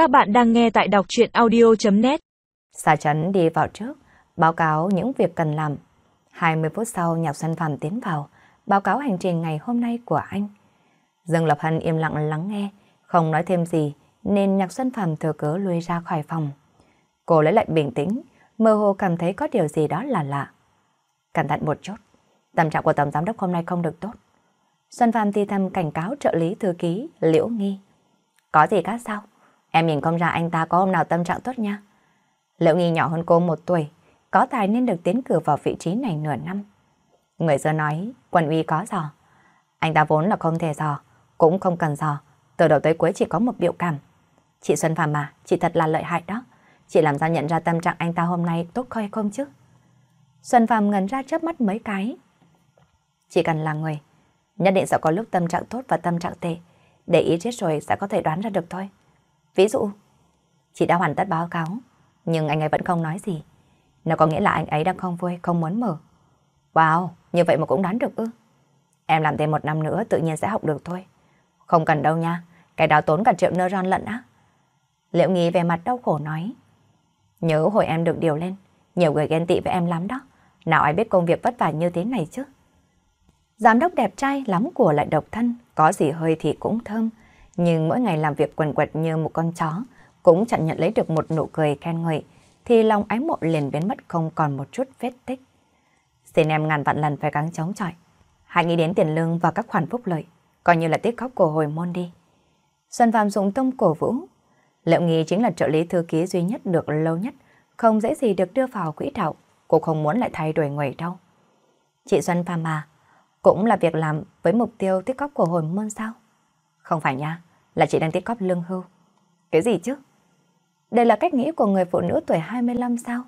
Các bạn đang nghe tại đọc chuyện audio.net xà chấn đi vào trước, báo cáo những việc cần làm. 20 phút sau Nhạc Xuân Phạm tiến vào, báo cáo hành trình ngày hôm nay của anh. Dương Lập Hân im lặng lắng nghe, không nói thêm gì, nên Nhạc Xuân Phạm thừa cớ lui ra khỏi phòng. Cô lấy lại bình tĩnh, mơ hồ cảm thấy có điều gì đó là lạ. Cẩn thận một chút, tâm trạng của Tổng Giám đốc hôm nay không được tốt. Xuân Phạm ti thầm cảnh cáo trợ lý thư ký Liễu Nghi. Có gì khác sao? Em nhìn không ra anh ta có hôm nào tâm trạng tốt nha. Liễu Nghi nhỏ hơn cô một tuổi, có tài nên được tiến cử vào vị trí này nửa năm. Người giờ nói, quần uy có dò. Anh ta vốn là không thể dò, cũng không cần dò. Từ đầu tới cuối chỉ có một biểu cảm. Chị Xuân Phạm mà, chị thật là lợi hại đó. Chị làm sao nhận ra tâm trạng anh ta hôm nay tốt khơi không chứ? Xuân Phạm ngần ra chớp mắt mấy cái. Chỉ cần là người, nhất định sẽ có lúc tâm trạng tốt và tâm trạng tệ. Để ý chết rồi sẽ có thể đoán ra được thôi. Ví dụ, chị đã hoàn tất báo cáo, nhưng anh ấy vẫn không nói gì. Nó có nghĩa là anh ấy đang không vui, không muốn mở. Wow, như vậy mà cũng đoán được ư. Em làm thêm một năm nữa tự nhiên sẽ học được thôi. Không cần đâu nha, cái đó tốn cả triệu neuron lận á. Liệu nghi về mặt đau khổ nói. Nhớ hồi em được điều lên, nhiều người ghen tị với em lắm đó. Nào ai biết công việc vất vả như thế này chứ. Giám đốc đẹp trai lắm của lại độc thân, có gì hơi thì cũng thơm. Nhưng mỗi ngày làm việc quần quật như một con chó, cũng chẳng nhận lấy được một nụ cười khen ngợi, thì lòng ái mộ liền biến mất không còn một chút vết tích. Xin em ngàn vạn lần phải gắng chống chọi. Hãy nghĩ đến tiền lương và các khoản phúc lợi, coi như là tiết khóc của hồi môn đi. Xuân Phạm dùng tông cổ vũ. Liệu nghi chính là trợ lý thư ký duy nhất được lâu nhất, không dễ gì được đưa vào quỹ đạo. Cô không muốn lại thay đổi người đâu. Chị Xuân Phạm à, cũng là việc làm với mục tiêu tiết cóp của hồi môn sao? Không phải nha, là chị đang tiết cóp lương hưu. Cái gì chứ? Đây là cách nghĩ của người phụ nữ tuổi 25 sao?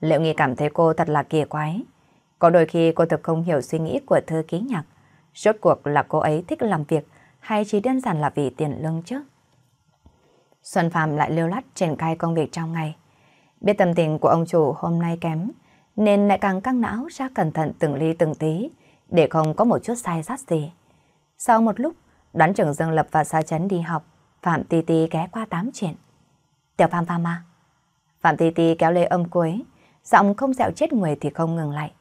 Liệu nghi cảm thấy cô thật là kỳ quái. Có đôi khi cô thực không hiểu suy nghĩ của thư ký nhạc. Rốt cuộc là cô ấy thích làm việc hay chỉ đơn giản là vì tiền lương chứ? Xuân Phạm lại liêu lắt triển khai công việc trong ngày. Biết tâm tình của ông chủ hôm nay kém, nên lại càng căng não ra cẩn thận từng ly từng tí, để không có một chút sai sót gì. Sau một lúc, đoán trưởng Dương Lập và Sa Chấn đi học, Phạm Ti Ti ghé qua tám chuyện. Tiểu Phạm Phạm à? Phạm Ti Ti kéo lê âm cuối, giọng không dẹo chết người thì không ngừng lại.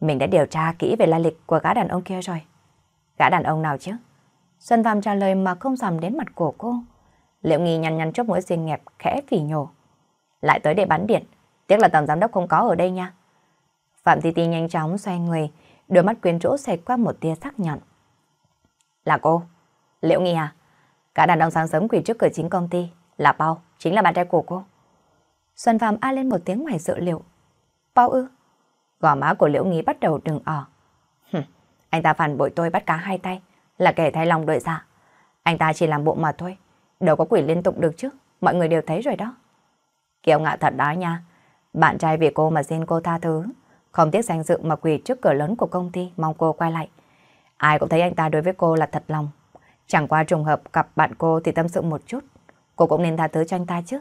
Mình đã điều tra kỹ về lai lịch của gã đàn ông kia rồi. Gã đàn ông nào chứ? Xuân Phạm trả lời mà không dòm đến mặt của cô. Liệu nghi nhăn nhăn chốc mũi xinh nghẹp khẽ phỉ nhổ. Lại tới để bắn điện, tiếc là tổng giám đốc không có ở đây nha. Phạm Ti Ti nhanh chóng xoay người, đôi mắt quyến rũ xẹt qua một tia sắc nhọn. Là cô, Liễu Nghi à? Cả đàn ông sáng sớm quỳ trước cửa chính công ty, là Bao, chính là bạn trai của cô. Xuân Phạm a lên một tiếng ngoài dự liệu. Bao ư? Gò má của Liễu Nghi bắt đầu đừng ỏ. anh ta phản bội tôi bắt cá hai tay, là kẻ thay lòng đổi dạ. Anh ta chỉ làm bộ mà thôi, đâu có quỷ liên tục được chứ, mọi người đều thấy rồi đó. Kiều ngạo thật đó nha, bạn trai vì cô mà xin cô tha thứ, không tiếc danh dự mà quỳ trước cửa lớn của công ty mong cô quay lại. Ai cũng thấy anh ta đối với cô là thật lòng. Chẳng qua trùng hợp gặp bạn cô thì tâm sự một chút. Cô cũng nên tha thứ cho anh ta chứ.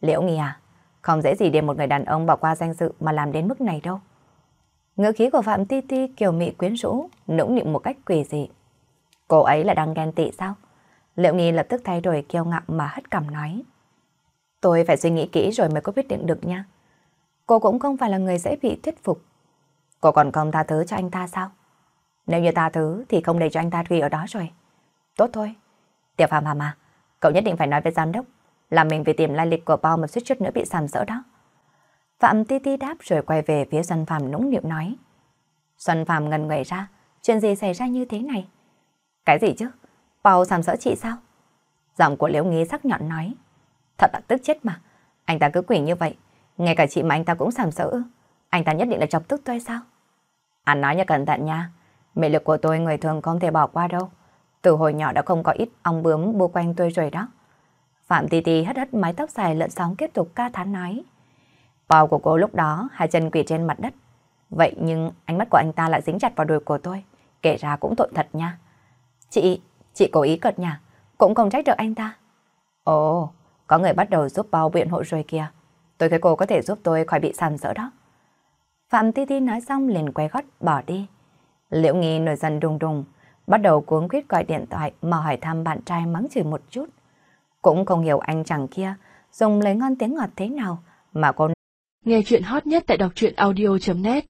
Liễu Nghi à, không dễ gì để một người đàn ông bỏ qua danh dự mà làm đến mức này đâu. Ngữ khí của Phạm Ti Ti kiều mị quyến rũ, nũng nịu một cách quỷ dị. Cô ấy là đang ghen tị sao? Liệu Nghi lập tức thay đổi kiêu ngạo mà hất cằm nói. Tôi phải suy nghĩ kỹ rồi mới có quyết định được nha. Cô cũng không phải là người dễ bị thuyết phục. Cô còn không tha thứ cho anh ta sao? Nếu như tha thứ thì không để cho anh ta truy ở đó rồi. Tốt thôi. Tiểu Phạm Hàm à, cậu nhất định phải nói với giám đốc là mình vì tìm lai lịch của bao một suýt chút nữa bị sàm sỡ đó. Phạm Ti Ti đáp rồi quay về phía Xuân Phạm nũng nịu nói. Xuân Phạm ngần người ra, chuyện gì xảy ra như thế này? Cái gì chứ? Bao sàm sỡ chị sao? Giọng của Liễu Nghi sắc nhọn nói. Thật là tức chết mà, anh ta cứ quỷ như vậy, ngay cả chị mà anh ta cũng sàm sỡ. Anh ta nhất định là chọc tức tôi sao? Anh nói như cẩn thận nha, mị lực của tôi người thường không thể bỏ qua đâu. Từ hồi nhỏ đã không có ít ong bướm bô quanh tôi rồi đó. Phạm Ti Ti hất hất mái tóc dài lợn sóng tiếp tục ca thán nói. Bao của cô lúc đó hai chân quỳ trên mặt đất. Vậy nhưng ánh mắt của anh ta lại dính chặt vào đùi của tôi. Kể ra cũng tội thật nha. Chị, chị cố ý cợt nhà. Cũng không trách được anh ta. Ồ, có người bắt đầu giúp bao biện hộ rồi kìa. Tôi thấy cô có thể giúp tôi khỏi bị sàn sỡ đó. Phạm Ti Ti nói xong liền quay gót bỏ đi. Liễu Nghi nổi dần đùng đùng, bắt đầu cuống quýt gọi điện thoại mà hỏi thăm bạn trai mắng chửi một chút. Cũng không hiểu anh chàng kia dùng lời ngon tiếng ngọt thế nào mà cô Nghe chuyện hot nhất tại đọc truyện audio.net